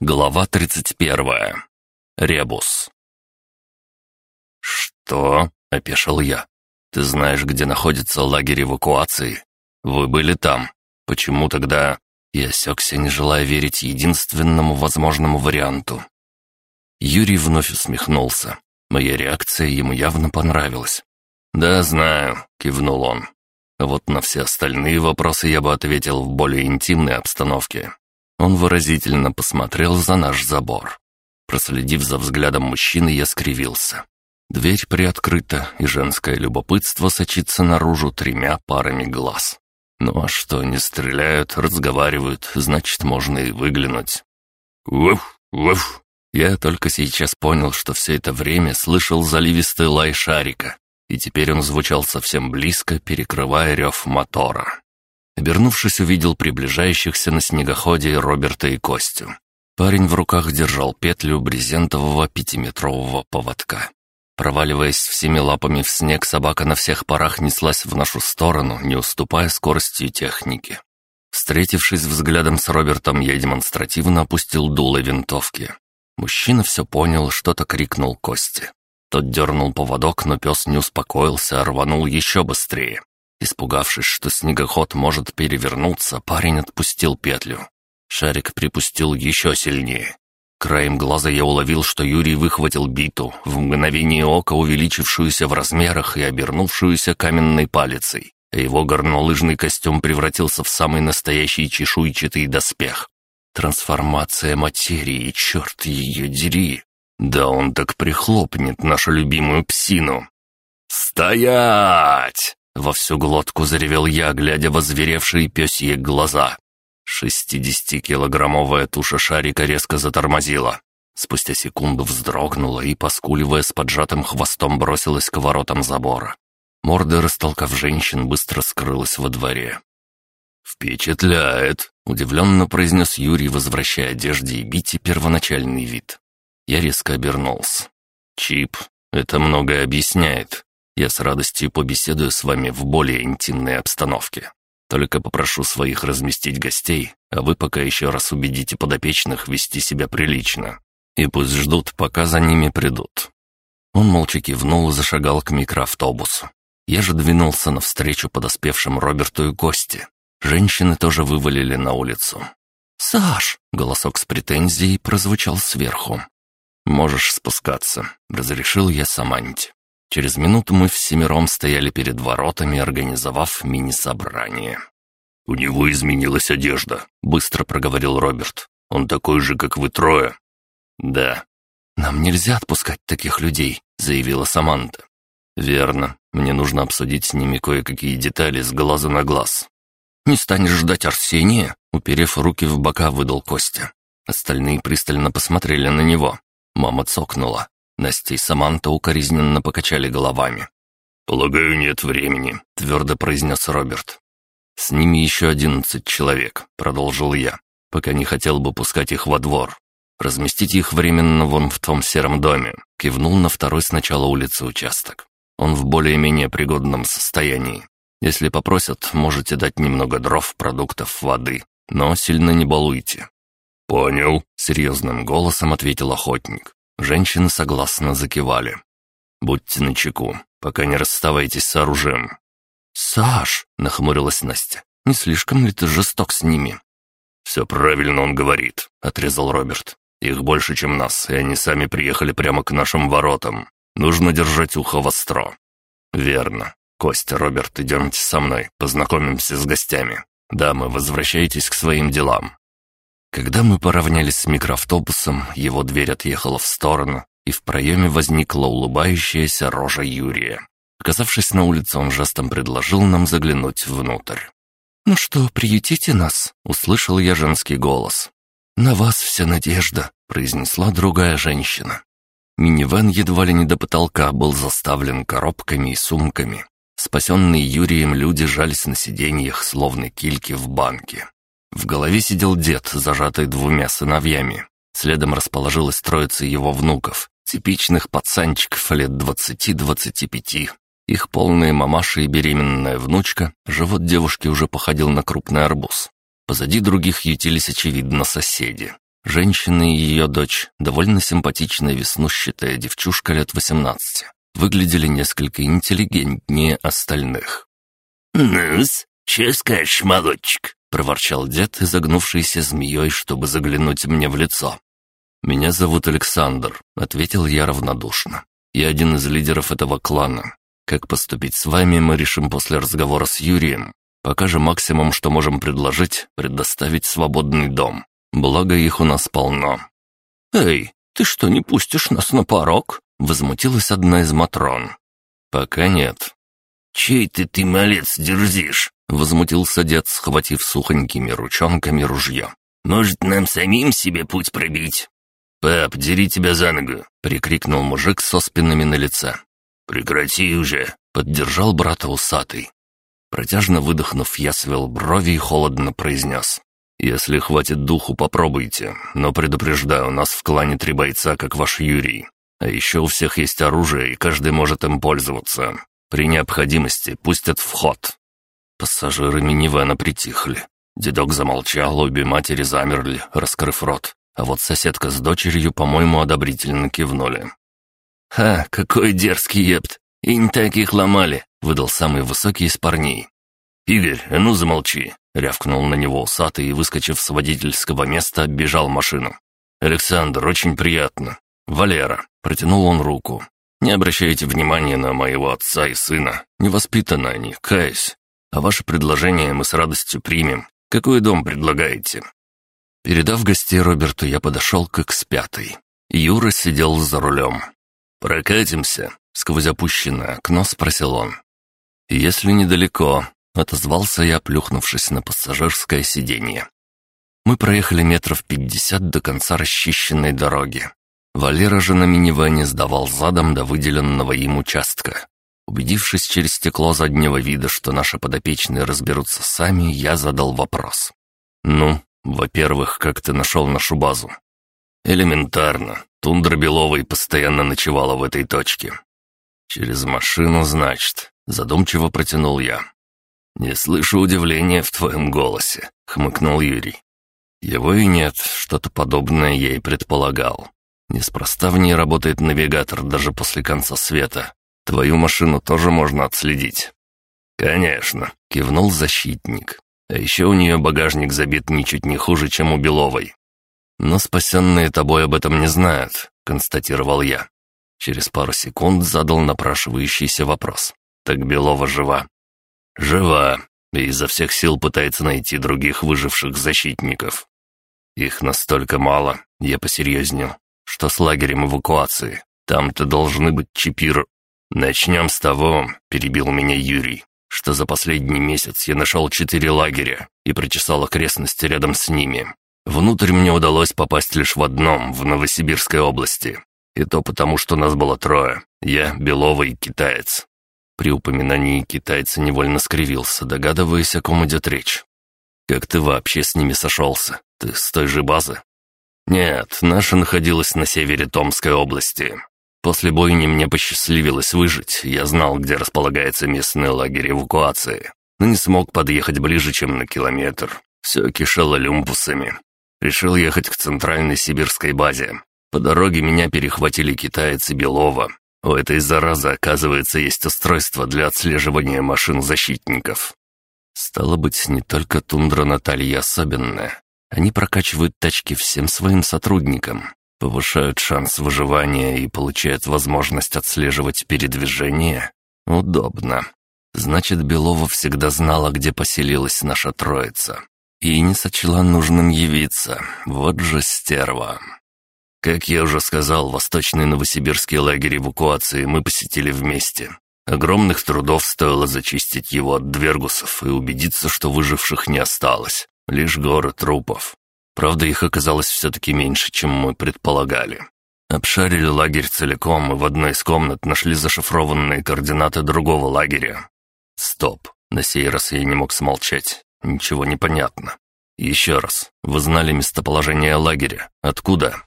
Глава 31. Ребус. «Что?» — опешил я. «Ты знаешь, где находится лагерь эвакуации? Вы были там. Почему тогда...» Я осекся, не желая верить единственному возможному варианту. Юрий вновь усмехнулся. Моя реакция ему явно понравилась. «Да, знаю», — кивнул он. «Вот на все остальные вопросы я бы ответил в более интимной обстановке, он выразительно посмотрел за наш забор. Проследив за взглядом мужчины, я скривился. Дверь приоткрыта, и женское любопытство сочится наружу тремя парами глаз. Ну а что, не стреляют, разговаривают, значит, можно и выглянуть. Уф, уф. Я только сейчас понял, что все это время слышал заливистый лай шарика, и теперь он звучал совсем близко, перекрывая рев мотора. Обернувшись, увидел приближающихся на снегоходе Роберта и Костю. Парень в руках держал петлю брезентового пятиметрового поводка. Проваливаясь всеми лапами в снег, собака на всех парах неслась в нашу сторону, не уступая скоростью техники. Встретившись взглядом с Робертом, я демонстративно опустил дуло винтовки. Мужчина все понял, что-то крикнул Косте. Тот дернул поводок, но пес не успокоился, а рванул еще быстрее. Испугавшись, что снегоход может перевернуться, парень отпустил петлю. Шарик припустил еще сильнее. Краем глаза я уловил, что Юрий выхватил биту, в мгновение ока увеличившуюся в размерах и обернувшуюся каменной палицей. Его горнолыжный костюм превратился в самый настоящий чешуйчатый доспех. Трансформация материи, черт ее дери! Да он так прихлопнет нашу любимую псину. «Стоять!» Во всю глотку заревел я, глядя в озверевшие пёсьи глаза. Шестидесятикилограммовая туша шарика резко затормозила. Спустя секунду вздрогнула и, поскуливая с поджатым хвостом, бросилась к воротам забора. Морда, растолкав женщин, быстро скрылась во дворе. «Впечатляет!» — удивленно произнес Юрий, возвращая одежде и бите первоначальный вид. Я резко обернулся. «Чип, это многое объясняет. Я с радостью побеседую с вами в более интимной обстановке. Только попрошу своих разместить гостей, а вы пока еще раз убедите подопечных вести себя прилично. И пусть ждут, пока за ними придут». Он молча кивнул и зашагал к микроавтобусу. Я же двинулся навстречу подоспевшим Роберту и Косте. Женщины тоже вывалили на улицу. «Саш!» — голосок с претензией прозвучал сверху. «Можешь спускаться», — разрешил я Саманте. Через минуту мы всемиром стояли перед воротами, организовав мини-собрание. «У него изменилась одежда», — быстро проговорил Роберт. «Он такой же, как вы трое». «Да». «Нам нельзя отпускать таких людей», — заявила Саманта. «Верно. Мне нужно обсудить с ними кое-какие детали с глаза на глаз». «Не станешь ждать Арсения?» — уперев руки в бока, выдал Костя. Остальные пристально посмотрели на него. Мама цокнула. Настя и Саманта укоризненно покачали головами. «Полагаю, нет времени», — твердо произнес Роберт. «С ними еще одиннадцать человек», — продолжил я, «пока не хотел бы пускать их во двор. Разместить их временно вон в том сером доме», — кивнул на второй с начала улицы участок. «Он в более-менее пригодном состоянии. Если попросят, можете дать немного дров, продуктов, воды, но сильно не балуйте». «Понял», — серьезным голосом ответил охотник. Женщины согласно закивали. «Будьте начеку, пока не расставайтесь с оружием». «Саш!» — нахмурилась Настя. «Не слишком ли ты жесток с ними?» «Все правильно он говорит», — отрезал Роберт. «Их больше, чем нас, и они сами приехали прямо к нашим воротам. Нужно держать ухо востро». «Верно. Костя, Роберт, идемте со мной, познакомимся с гостями. Дамы, возвращайтесь к своим делам. Когда мы поравнялись с микроавтобусом, его дверь отъехала в сторону, и в проеме возникла улыбающаяся рожа Юрия. Оказавшись на улице, он жестом предложил нам заглянуть внутрь. «Ну что, приютите нас?» — услышал я женский голос. «На вас вся надежда», — произнесла другая женщина. Минивэн едва ли не до потолка был заставлен коробками и сумками. Спасенные Юрием люди жались на сиденьях, словно кильки в банке. В голове сидел дед, зажатый двумя сыновьями. Следом расположилась троица его внуков, типичных пацанчиков лет двадцати-двадцати пяти. Их полные мамаша и беременная внучка, живот девушки уже походил на крупный арбуз. Позади других ютились, очевидно, соседи. Женщина и ее дочь, довольно симпатичная веснущатая девчушка лет 18, выглядели несколько интеллигентнее остальных. «Ну-с, че скажешь, молодчик?» — проворчал дед, изогнувшийся змеей, чтобы заглянуть мне в лицо. «Меня зовут Александр», — ответил я равнодушно. «Я один из лидеров этого клана. Как поступить с вами, мы решим после разговора с Юрием. Пока же максимум, что можем предложить, предоставить свободный дом. Благо их у нас полно». «Эй, ты что, не пустишь нас на порог?» — возмутилась одна из Матрон. «Пока нет». «Чей ты, ты, малец, дерзишь?» — возмутился дед, схватив сухонькими ручонками ружье. «Может, нам самим себе путь пробить?» «Пап, дери тебя за ногу!» — прикрикнул мужик со спинами на лице. «Прекрати уже!» — поддержал брата усатый. Протяжно выдохнув, я свел брови и холодно произнес. «Если хватит духу, попробуйте, но предупреждаю, у нас в клане три бойца, как ваш Юрий. А еще у всех есть оружие, и каждый может им пользоваться. При необходимости пустят в ход». Пассажиры минивэна притихли. Дедок замолчал, обе матери замерли, раскрыв рот. А вот соседка с дочерью, по-моему, одобрительно кивнули. «Ха, какой дерзкий епт! И не таких ломали!» — выдал самый высокий из парней. «Игорь, а ну замолчи!» — рявкнул на него усатый и, выскочив с водительского места, бежал машину. «Александр, очень приятно. Валера!» — протянул он руку. «Не обращайте внимания на моего отца и сына. Не воспитаны они, каюсь. А ваше предложение мы с радостью примем. Какой дом предлагаете?» Передав гостей Роберту, я подошел к X5. Юра сидел за рулем. «Прокатимся?» — сквозь опущенное окно спросил он. «Если недалеко», — отозвался я, плюхнувшись на пассажирское сиденье. Мы проехали метров пятьдесят до конца расчищенной дороги. Валера же на минивэне сдавал задом до выделенного им участка. Убедившись через стекло заднего вида, что наши подопечные разберутся сами, я задал вопрос. «Ну, во-первых, как ты нашел нашу базу?» «Элементарно. Тундра Беловой постоянно ночевала в этой точке. «Через машину, значит», — задумчиво протянул я. «Не слышу удивления в твоем голосе», — хмыкнул Юрий. «Его и нет, что-то подобное я и предполагал. Неспроста в ней работает навигатор даже после конца света. Твою машину тоже можно отследить». «Конечно», — кивнул защитник. «А еще у нее багажник забит ничуть не хуже, чем у Беловой. «Но спасенные тобой об этом не знают», — констатировал я. Через пару секунд задал напрашивающийся вопрос. «Так Белова жива?» «Жива, и изо всех сил пытается найти других выживших защитников. Их настолько мало, я посерьезнел. Что с лагерем эвакуации? Там-то должны быть чипир...» «Начнем с того», — перебил меня Юрий, «что за последний месяц я нашел четыре лагеря и прочесал окрестности рядом с ними. Внутрь мне удалось попасть лишь в одном, в Новосибирской области. И то потому, что нас было трое. Я, Белова и китаец. При упоминании китайца невольно скривился, догадываясь, о ком идет речь. «Как ты вообще с ними сошелся? Ты с той же базы?» «Нет, наша находилась на севере Томской области. После бойни мне посчастливилось выжить, я знал, где располагается местный лагерь эвакуации, но не смог подъехать ближе, чем на километр. Все кишело люмпусами. Решил ехать к центральной сибирской базе. По дороге меня перехватили китайцы Белова. У этой заразы, оказывается, есть устройство для отслеживания машин защитников. Стало быть, не только тундра Натальи особенная. Они прокачивают тачки всем своим сотрудникам, повышают шанс выживания и получают возможность отслеживать передвижение. Удобно. Значит, Белова всегда знала, где поселилась наша троица и не сочла нужным явиться. Вот же стерва. Как я уже сказал, восточный новосибирский лагерь эвакуации мы посетили вместе. Огромных трудов стоило зачистить его от двергусов и убедиться, что выживших не осталось. Лишь горы трупов. Правда, их оказалось все-таки меньше, чем мы предполагали. Обшарили лагерь целиком и в одной из комнат нашли зашифрованные координаты другого лагеря. Стоп. На сей раз я не мог смолчать. Ничего не понятно. Еще раз, вы знали местоположение лагеря. Откуда?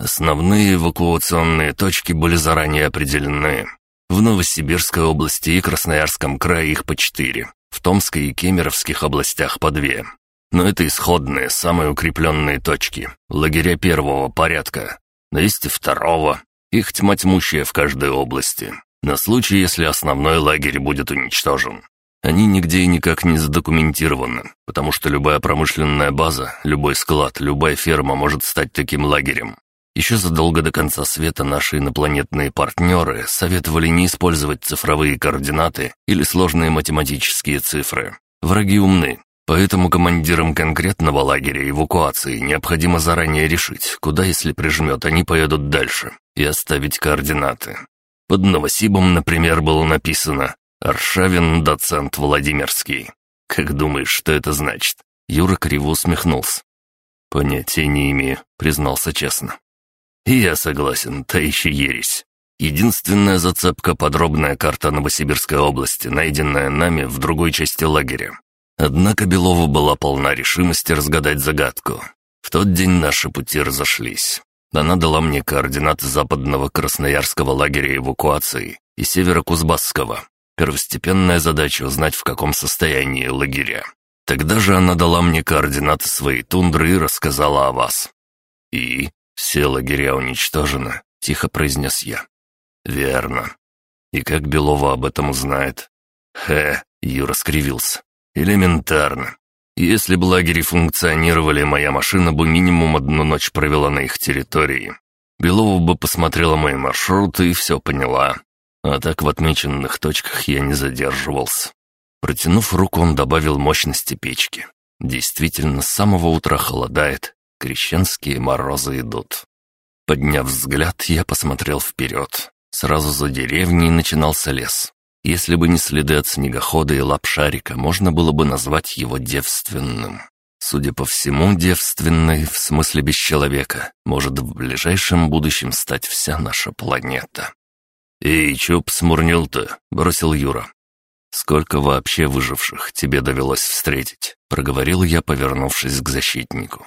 Основные эвакуационные точки были заранее определены. В Новосибирской области и Красноярском крае их по четыре. В Томской и Кемеровских областях по две. Но это исходные, самые укрепленные точки, лагеря первого порядка. Но есть и второго. Их тьма тьмущая в каждой области. На случай, если основной лагерь будет уничтожен. Они нигде и никак не задокументированы, потому что любая промышленная база, любой склад, любая ферма может стать таким лагерем. Еще задолго до конца света наши инопланетные партнеры советовали не использовать цифровые координаты или сложные математические цифры. Враги умны, Поэтому командирам конкретного лагеря эвакуации необходимо заранее решить, куда, если прижмет, они поедут дальше, и оставить координаты. Под Новосибом, например, было написано «Аршавин, доцент Владимирский». Как думаешь, что это значит?» Юра криво усмехнулся. «Понятия не имею», — признался честно. И «Я согласен, та еще ересь. Единственная зацепка — подробная карта Новосибирской области, найденная нами в другой части лагеря. Однако Белова была полна решимости разгадать загадку. В тот день наши пути разошлись. Она дала мне координаты западного красноярского лагеря эвакуации и северо-кузбасского. Первостепенная задача узнать, в каком состоянии лагеря. Тогда же она дала мне координаты своей тундры и рассказала о вас. «И все лагеря уничтожены», — тихо произнес я. «Верно. И как Белова об этом узнает?» «Хе», — Юра скривился. Элементарно. Если бы лагеря функционировали, моя машина бы минимум одну ночь провела на их территории. Белова бы посмотрела мои маршруты и все поняла. А так в отмеченных точках я не задерживался. Протянув руку, он добавил мощности печки. Действительно, с самого утра холодает, крещенские морозы идут. Подняв взгляд, я посмотрел вперед. Сразу за деревней начинался лес. Если бы не следы от снегохода и лапшарика, можно было бы назвать его девственным. Судя по всему, девственной, в смысле без человека, может в ближайшем будущем стать вся наша планета. «Эй, чё посмурнил-то?» — бросил Юра. «Сколько вообще выживших тебе довелось встретить?» — проговорил я, повернувшись к защитнику.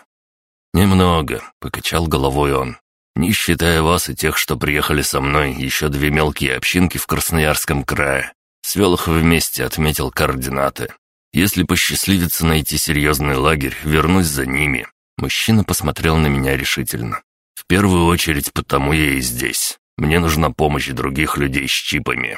«Немного», — покачал головой он. Не считая вас и тех, что приехали со мной, еще две мелкие общинки в Красноярском крае. Свел их вместе, отметил координаты. Если посчастливится найти серьезный лагерь, вернусь за ними. Мужчина посмотрел на меня решительно. В первую очередь потому я и здесь. Мне нужна помощь других людей с чипами.